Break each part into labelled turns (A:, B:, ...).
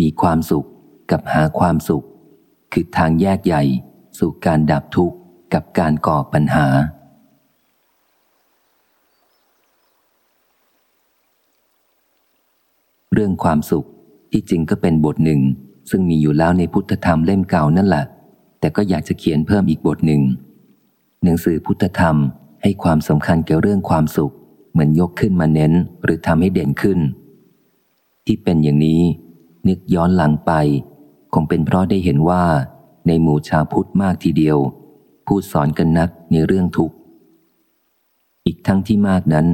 A: มีความสุขกับหาความสุข คือทางแยกใหญ่ สู่การดับทุกข์กับการก่อปัญหา เรื่องความสุขที่จริงก็เป็นบทหนึ่ง ซึ่งมีอยู่แล้วในพุทธธรรมเล่มเก่านั่นแหละแต่ก็อยากจะเขียนเพิ่มอีกบทหนึ่ง หนังสือพุทธธรรมให้ความสำคัญเกี่ยวเรื่องความสุข เหมือนยกขึ้นมาเน้นหรือทำให้เด่นขึ้น ที่เป็นอย่างนี้ นึกย้อนหลังไป คงเป็นเพราะได้เห็นว่าในหมู่ชาวพุทธมากทีเดียว พูดสอนกันนักในเรื่องทุกข์ อีกทั้งที่มากนั้น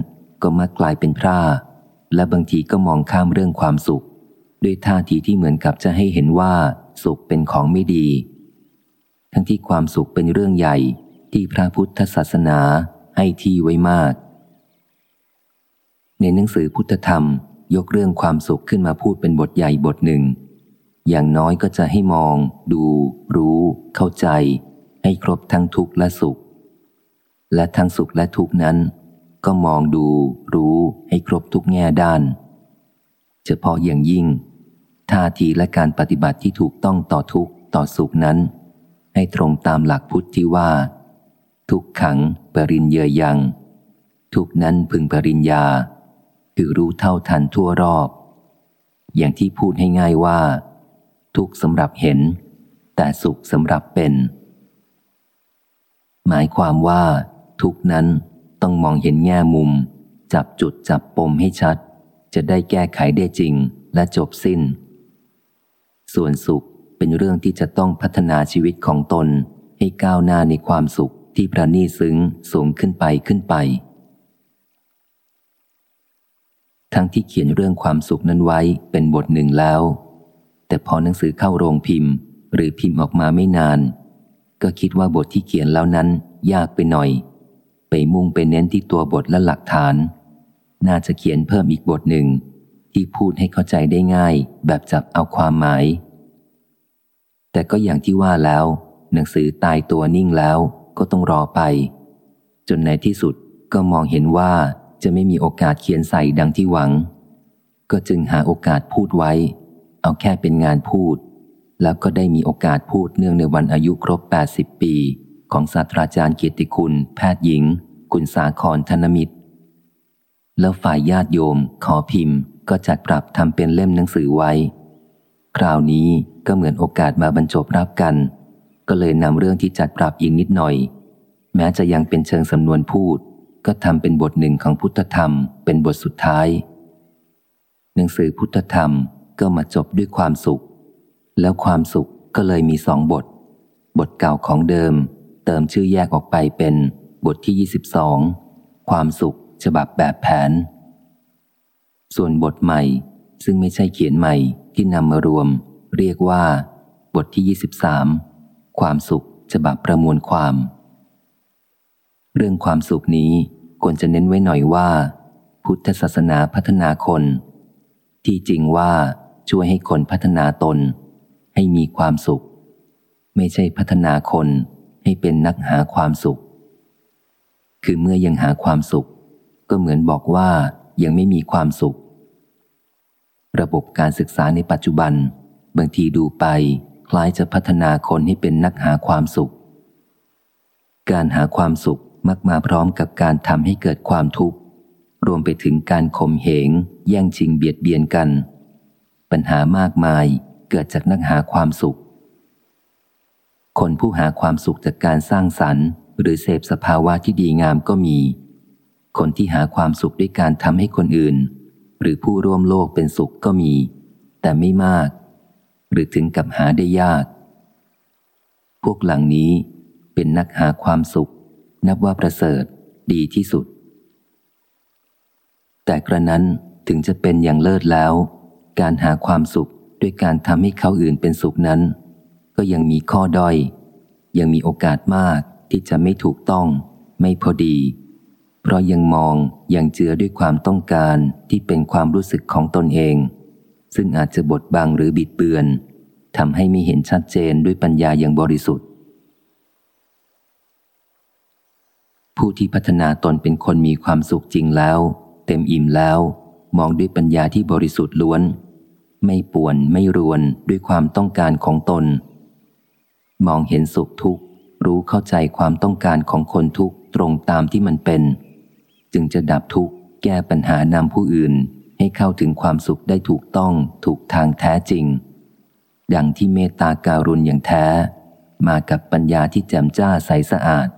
A: ก็มักกลายเป็นพร่าและบางทีก็มองข้ามเรื่องความสุข ด้วยท่าทีที่เหมือนกับจะให้เห็นว่าสุขเป็นของไม่ดี ทั้งที่ความสุขเป็นเรื่องใหญ่ที่พระพุทธศาสนาให้ที่ไว้มาก ในหนังสือพุทธธรรม ยกเรื่องความสุขขึ้นมาพูดเป็นบทใหญ่บทหนึ่ง อย่างน้อยก็จะให้มอง ดู รู้ เข้าใจ ให้ครบทั้งทุกข์และสุข และทั้งสุขและทุกข์นั้น ก็มองดู รู้ให้ครบทุกแง่ด้าน เฉพาะอย่างยิ่ง ท่าทีและการปฏิบัติที่ถูกต้องต่อทุกข์ต่อสุขนั้น ให้ตรงตามหลักพุทธที่ว่า ทุกขังปริญเยยัง ทุกนั้นพึงปริญญา คือรู้เท่าทันทั่วรอบ อย่างที่พูดให้ง่ายว่า ทุกสำหรับเห็น แต่สุขสำหรับเป็น หมายความว่า ทุกนั้นต้องมองเห็นแง่มุม จับจุดจับปมให้ชัด จะได้แก้ไขได้จริงและจบสิ้น ส่วนสุขเป็นเรื่องที่จะต้องพัฒนาชีวิตของตนให้ก้าวหน้าในความสุขที่ประนีซึ้งสูงขึ้นไปขึ้นไป ทั้งที่เขียนเรื่องความสุขนั้นไว้เป็นบทหนึ่งแล้ว แต่พอหนังสือเข้าโรงพิมพ์ หรือพิมพ์ออกมาไม่นาน ก็คิดว่าบทที่เขียนแล้วนั้นยากไปหน่อย ไปมุ่งไปเน้นที่ตัวบทและหลักฐาน น่าจะเขียนเพิ่มอีกบทหนึ่ง ที่พูดให้เข้าใจได้ง่ายแบบจับเอาความหมาย แต่ก็อย่างที่ว่าแล้ว หนังสือตายตัวนิ่งแล้วก็ต้องรอไป จนในที่สุดก็มองเห็นว่า จะไม่มีโอกาสเขียนใส่ดังที่หวัง ก็จึงหาโอกาสพูดไว้ เอาแค่เป็นงานพูด แล้วก็ได้มีโอกาสพูดเนื่องในวันอายุครบ 80 ปี ของศาสตราจารย์เกียรติคุณ แพทย์หญิงคุณสาครธนมิตร แล้วฝ่ายญาติโยม ขอพิมพ์ก็จัดปรับทำเป็นเล่มหนังสือไว้ คราวนี้ก็เหมือนโอกาสมาบรรจบรับกัน ก็เลยนำเรื่องที่จัดปรับอีกนิดหน่อย แม้จะยังเป็นเชิงสำนวนพูด ก็ทำเป็นบทหนึ่งของพุทธธรรมเป็นบทสุดท้าย หนังสือพุทธธรรมก็มาจบด้วยความสุข แล้วความสุขก็เลยมีสองบท บทเก่าของเดิม เติมชื่อแยกออกไปเป็นบทที่ 22 ความสุขฉบับแบบแผน ส่วนบทใหม่ซึ่งไม่ใช่เขียนใหม่ที่นำมารวม เรียกว่า บทที่ 23 ความสุขฉบับประมวลความ เรื่องความสุขนี้ ควรจะเน้นไว้หน่อยว่า พุทธศาสนาพัฒนาคน ที่จริงว่าช่วยให้คนพัฒนาตน ให้มีความสุข ไม่ใช่พัฒนาคนให้เป็นนักหาความสุข คือเมื่อยังหาความสุข ก็เหมือนบอกว่ายังไม่มีความสุข ระบบการศึกษาในปัจจุบัน บางทีดูไปคล้ายจะพัฒนาคนให้เป็นนักหาความสุข การหาความสุข มักมาพร้อมกับการทำให้เกิดความทุกข์ รวมไปถึงการข่มเหง แย่งชิงเบียดเบียนกัน ปัญหามากมายเกิดจากนักหาความสุข คนผู้หาความสุขจากการสร้างสรรค์หรือเสพสภาวะที่ดีงามก็มี คนที่หาความสุขด้วยการทำให้คนอื่น หรือผู้ร่วมโลกเป็นสุขก็มี แต่ไม่มาก หรือถึงกับหาได้ยาก พวกหลังนี้เป็นนักหาความสุข นับว่าประเสริฐดีที่สุด แต่กระนั้นถึงจะเป็นอย่างเลิศแล้ว การหาความสุขด้วยการทำให้เขาอื่นเป็นสุขนั้น ก็ยังมีข้อด้อย ยังมีโอกาสมากที่จะไม่ถูกต้อง ไม่พอดี เพราะยังมองยังเจือด้วยความต้องการที่เป็นความรู้สึกของตนเอง ซึ่งอาจจะบดบังหรือบิดเบือนทำให้ไม่เห็นชัดเจนด้วยปัญญาอย่างบริสุทธิ์ ผู้ที่พัฒนาตนเป็นคนมีความสุขจริงแล้ว เต็มอิ่มแล้ว มองด้วยปัญญาที่บริสุทธิ์ล้วน ไม่ป่วนไม่รวนด้วยความต้องการของตน มองเห็นสุขทุกข์ รู้เข้าใจความต้องการของคนทุกข์ตรงตามที่มันเป็น จึงจะดับทุกข์ แก้ปัญหานำผู้อื่น ให้เข้าถึงความสุขได้ถูกต้องถูกทางแท้จริง ดังที่เมตตาการุณอย่างแท้ มากับปัญญาที่แจ่มจ้าใสสะอาด